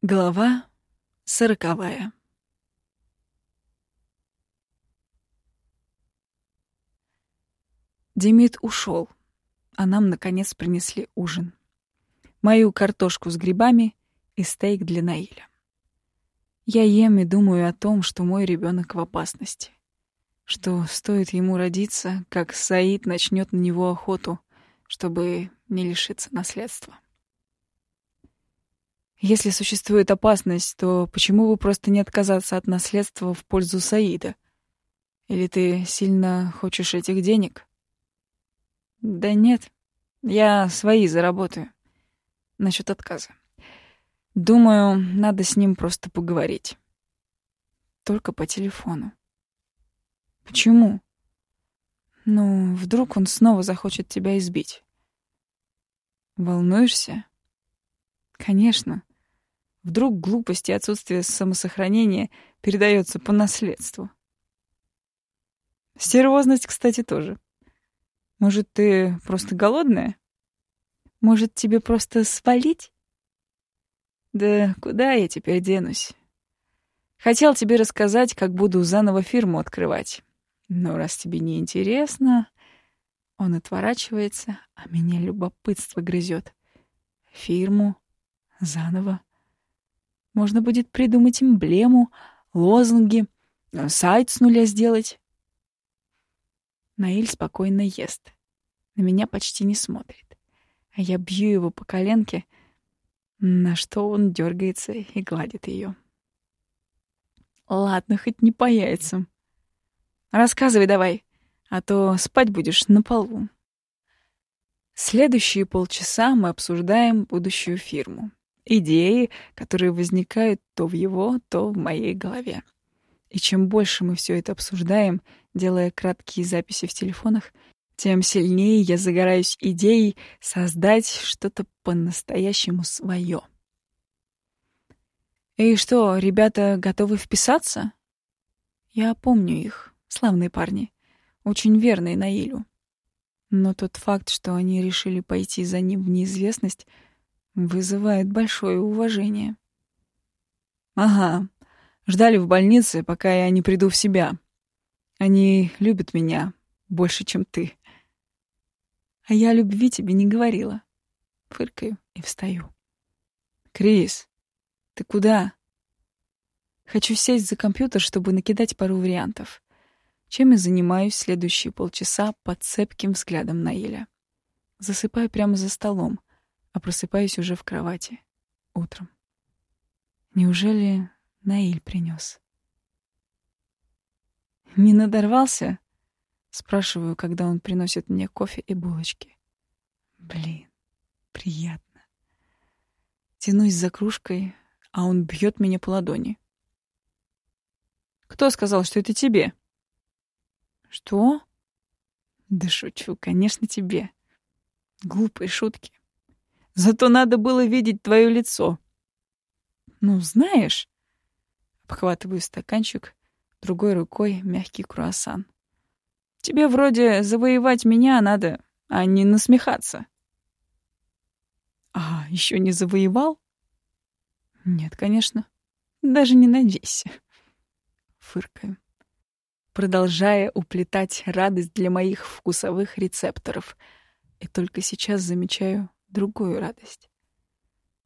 Глава сороковая. Демид ушел, а нам, наконец, принесли ужин. Мою картошку с грибами и стейк для Наиля. Я ем и думаю о том, что мой ребенок в опасности. Что стоит ему родиться, как Саид начнет на него охоту, чтобы не лишиться наследства. Если существует опасность, то почему бы просто не отказаться от наследства в пользу Саида? Или ты сильно хочешь этих денег? Да нет, я свои заработаю. Насчет отказа. Думаю, надо с ним просто поговорить. Только по телефону. Почему? Ну, вдруг он снова захочет тебя избить. Волнуешься? Конечно. Вдруг глупость и отсутствие самосохранения передается по наследству. Стервозность, кстати, тоже. Может, ты просто голодная? Может, тебе просто свалить? Да куда я теперь денусь? Хотел тебе рассказать, как буду заново фирму открывать. Но раз тебе не интересно, он отворачивается, а меня любопытство грызет. Фирму заново. Можно будет придумать эмблему, лозунги, э, сайт с нуля сделать. Наиль спокойно ест. На меня почти не смотрит. А я бью его по коленке, на что он дергается и гладит ее. Ладно, хоть не по яйцам. Рассказывай давай, а то спать будешь на полу. Следующие полчаса мы обсуждаем будущую фирму идеи, которые возникают то в его, то в моей голове. И чем больше мы все это обсуждаем, делая краткие записи в телефонах, тем сильнее я загораюсь идеей создать что-то по-настоящему свое. И что, ребята готовы вписаться? Я помню их, славные парни, очень верные Наилю. Но тот факт, что они решили пойти за ним в неизвестность — Вызывает большое уважение. Ага, ждали в больнице, пока я не приду в себя. Они любят меня больше, чем ты. А я любви тебе не говорила. Фыркаю и встаю. Крис, ты куда? Хочу сесть за компьютер, чтобы накидать пару вариантов. Чем и занимаюсь следующие полчаса под цепким взглядом Наиля. Засыпаю прямо за столом, а просыпаюсь уже в кровати. Утром. Неужели Наиль принес? «Не надорвался?» — спрашиваю, когда он приносит мне кофе и булочки. Блин, приятно. Тянусь за кружкой, а он бьет меня по ладони. «Кто сказал, что это тебе?» «Что?» «Да шучу, конечно, тебе. Глупые шутки. Зато надо было видеть твое лицо. Ну, знаешь... Обхватываю стаканчик, другой рукой мягкий круассан. Тебе вроде завоевать меня надо, а не насмехаться. А, еще не завоевал? Нет, конечно. Даже не надейся. Фыркаю, продолжая уплетать радость для моих вкусовых рецепторов. И только сейчас замечаю другую радость.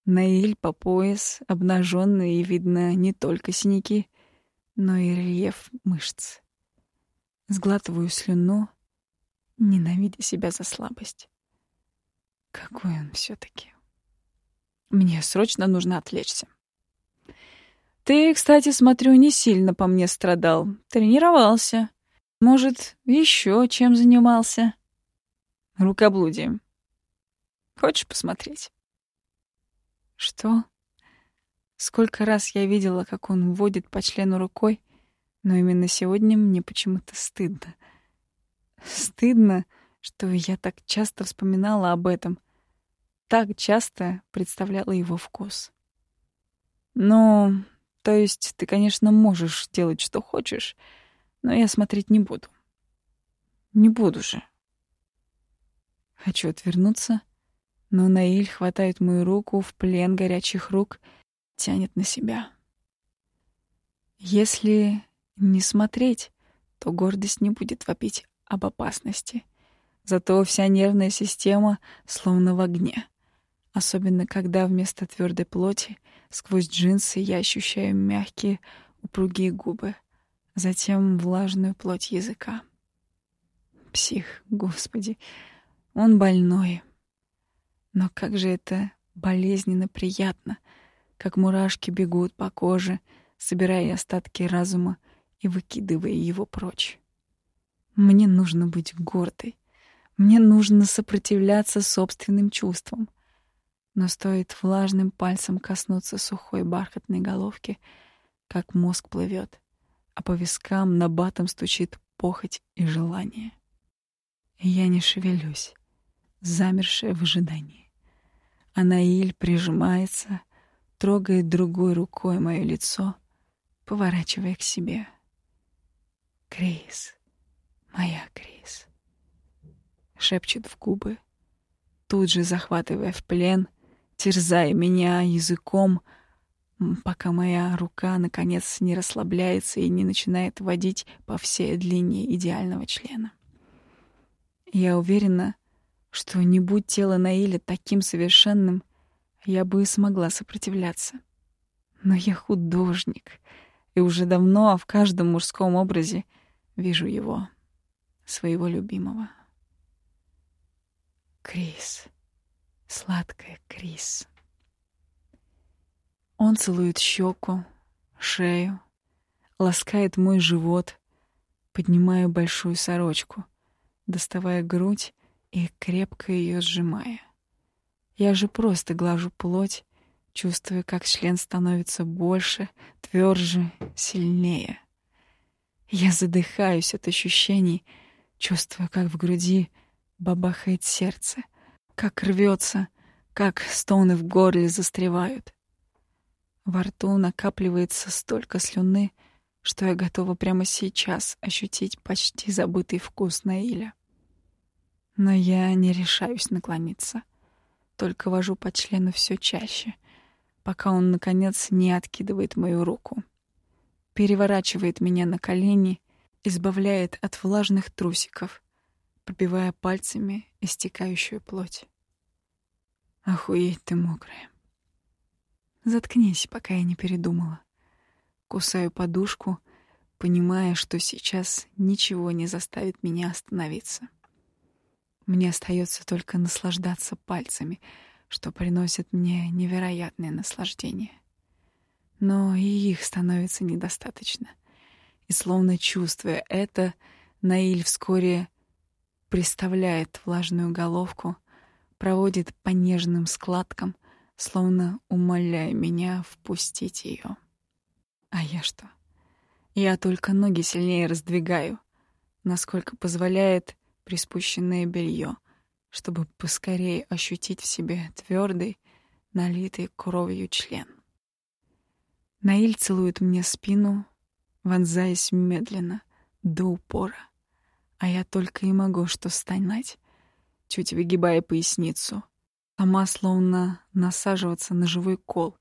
Наиль по пояс, обнаженный, и видно не только синяки, но и рельеф мышц. Сглатываю слюну, ненавидя себя за слабость. Какой он все таки Мне срочно нужно отвлечься. Ты, кстати, смотрю, не сильно по мне страдал. Тренировался. Может, еще чем занимался? Рукоблудием. Хочешь посмотреть?» «Что?» Сколько раз я видела, как он вводит по члену рукой, но именно сегодня мне почему-то стыдно. Стыдно, что я так часто вспоминала об этом, так часто представляла его вкус. Ну, то есть ты, конечно, можешь делать, что хочешь, но я смотреть не буду. Не буду же. Хочу отвернуться, но Наиль хватает мою руку в плен горячих рук тянет на себя. Если не смотреть, то гордость не будет вопить об опасности. Зато вся нервная система словно в огне. Особенно когда вместо твердой плоти сквозь джинсы я ощущаю мягкие, упругие губы, затем влажную плоть языка. Псих, господи, он больной. Но как же это болезненно приятно, как мурашки бегут по коже, собирая остатки разума и выкидывая его прочь. Мне нужно быть гордой. Мне нужно сопротивляться собственным чувствам. Но стоит влажным пальцем коснуться сухой бархатной головки, как мозг плывет, а по вискам на батом стучит похоть и желание. Я не шевелюсь, замершая в ожидании. А Наиль прижимается, трогает другой рукой мое лицо, поворачивая к себе. Крис, моя Крис, шепчет в губы, тут же захватывая в плен, терзая меня языком, пока моя рука, наконец, не расслабляется и не начинает водить по всей длине идеального члена. Я уверена, что не будь тело Наиля таким совершенным, я бы и смогла сопротивляться. Но я художник, и уже давно в каждом мужском образе вижу его, своего любимого. Крис, сладкая Крис. Он целует щеку, шею, ласкает мой живот, поднимая большую сорочку, доставая грудь и крепко ее сжимая. Я же просто глажу плоть, чувствуя, как член становится больше, тверже, сильнее. Я задыхаюсь от ощущений, чувствуя, как в груди бабахает сердце, как рвется, как стоны в горле застревают. Во рту накапливается столько слюны, что я готова прямо сейчас ощутить почти забытый вкус Наиля. Но я не решаюсь наклониться, только вожу по члену все чаще, пока он, наконец, не откидывает мою руку. Переворачивает меня на колени, избавляет от влажных трусиков, пробивая пальцами истекающую плоть. Охуеть ты мокрая. Заткнись, пока я не передумала. Кусаю подушку, понимая, что сейчас ничего не заставит меня остановиться. Мне остается только наслаждаться пальцами, что приносит мне невероятное наслаждение. Но и их становится недостаточно. И словно чувствуя это, Наиль вскоре приставляет влажную головку, проводит по нежным складкам, словно умоляя меня впустить ее. А я что? Я только ноги сильнее раздвигаю, насколько позволяет приспущенное белье, чтобы поскорее ощутить в себе твердый, налитый кровью член. Наиль целует мне спину, вонзаясь медленно, до упора, а я только и могу что стонать, чуть выгибая поясницу, сама словно насаживаться на живой кол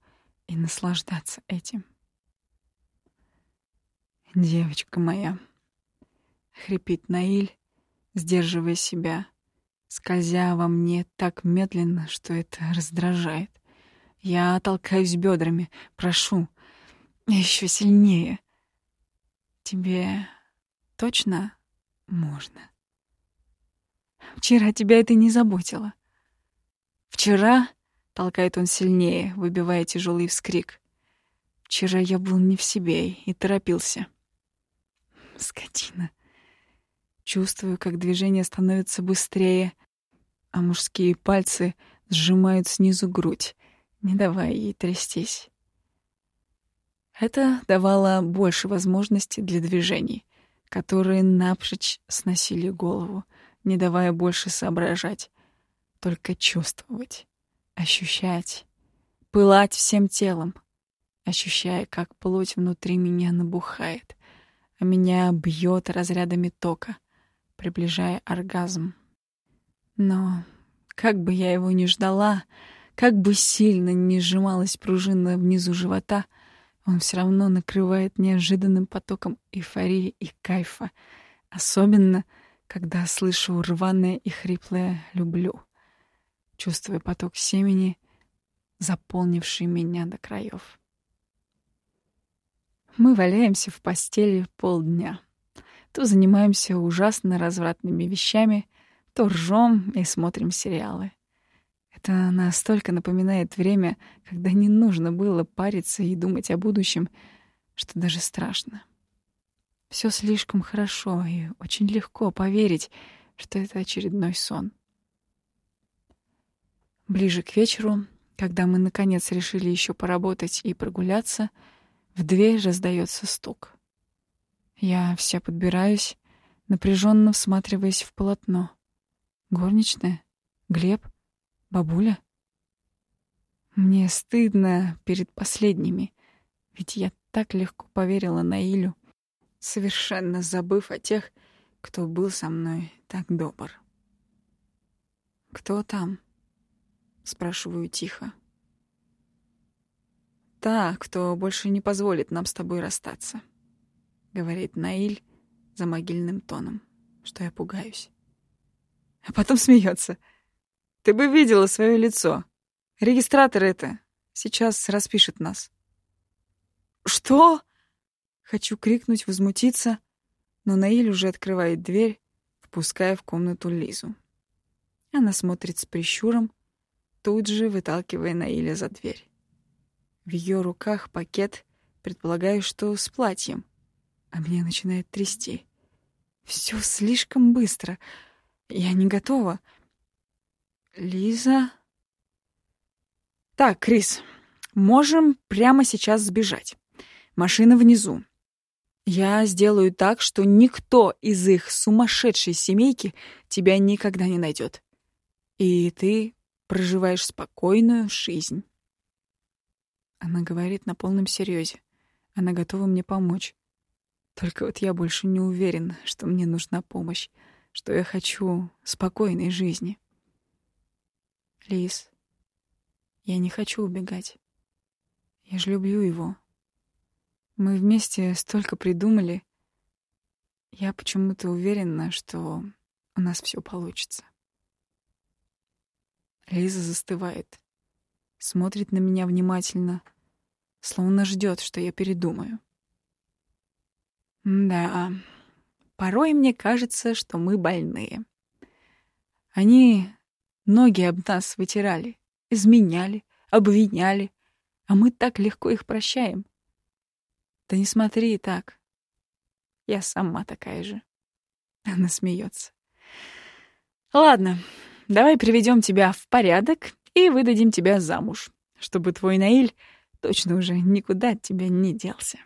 и наслаждаться этим. «Девочка моя», — хрипит Наиль, сдерживая себя, скользя во мне так медленно, что это раздражает. Я толкаюсь бедрами, прошу, еще сильнее. Тебе точно можно? Вчера тебя это не заботило. Вчера, толкает он сильнее, выбивая тяжелый вскрик. Вчера я был не в себе и торопился. Скотина. Чувствую, как движение становится быстрее, а мужские пальцы сжимают снизу грудь, не давая ей трястись. Это давало больше возможностей для движений, которые напрочь сносили голову, не давая больше соображать, только чувствовать, ощущать, пылать всем телом, ощущая, как плоть внутри меня набухает, а меня бьет разрядами тока, приближая оргазм. Но как бы я его ни ждала, Как бы сильно ни сжималась пружина внизу живота, он все равно накрывает неожиданным потоком эйфории и кайфа. Особенно, когда слышу рваное и хриплое «люблю», чувствуя поток семени, заполнивший меня до краев. Мы валяемся в постели полдня. То занимаемся ужасно развратными вещами, то ржем и смотрим сериалы. Это настолько напоминает время, когда не нужно было париться и думать о будущем, что даже страшно. Все слишком хорошо, и очень легко поверить, что это очередной сон. Ближе к вечеру, когда мы наконец решили еще поработать и прогуляться, в дверь раздается стук. Я вся подбираюсь, напряженно всматриваясь в полотно. Горничная? Глеб? Бабуля? Мне стыдно перед последними, ведь я так легко поверила Наилю, совершенно забыв о тех, кто был со мной так добр. «Кто там?» — спрашиваю тихо. «Та, кто больше не позволит нам с тобой расстаться». — говорит Наиль за могильным тоном, что я пугаюсь. А потом смеется. «Ты бы видела свое лицо. Регистратор это. Сейчас распишет нас». «Что?» Хочу крикнуть, возмутиться, но Наиль уже открывает дверь, впуская в комнату Лизу. Она смотрит с прищуром, тут же выталкивая Наиля за дверь. В ее руках пакет, предполагаю, что с платьем а меня начинает трясти. Все слишком быстро. Я не готова. Лиза... Так, Крис, можем прямо сейчас сбежать. Машина внизу. Я сделаю так, что никто из их сумасшедшей семейки тебя никогда не найдет. И ты проживаешь спокойную жизнь. Она говорит на полном серьезе. Она готова мне помочь. Только вот я больше не уверен, что мне нужна помощь, что я хочу спокойной жизни. Лис, я не хочу убегать. Я же люблю его. Мы вместе столько придумали. Я почему-то уверена, что у нас все получится. Лиза застывает, смотрит на меня внимательно, словно ждет, что я передумаю. Да, порой мне кажется, что мы больные. Они ноги об нас вытирали, изменяли, обвиняли, а мы так легко их прощаем. Да не смотри так. Я сама такая же. Она смеется. Ладно, давай приведем тебя в порядок и выдадим тебя замуж, чтобы твой Наиль точно уже никуда от тебя не делся.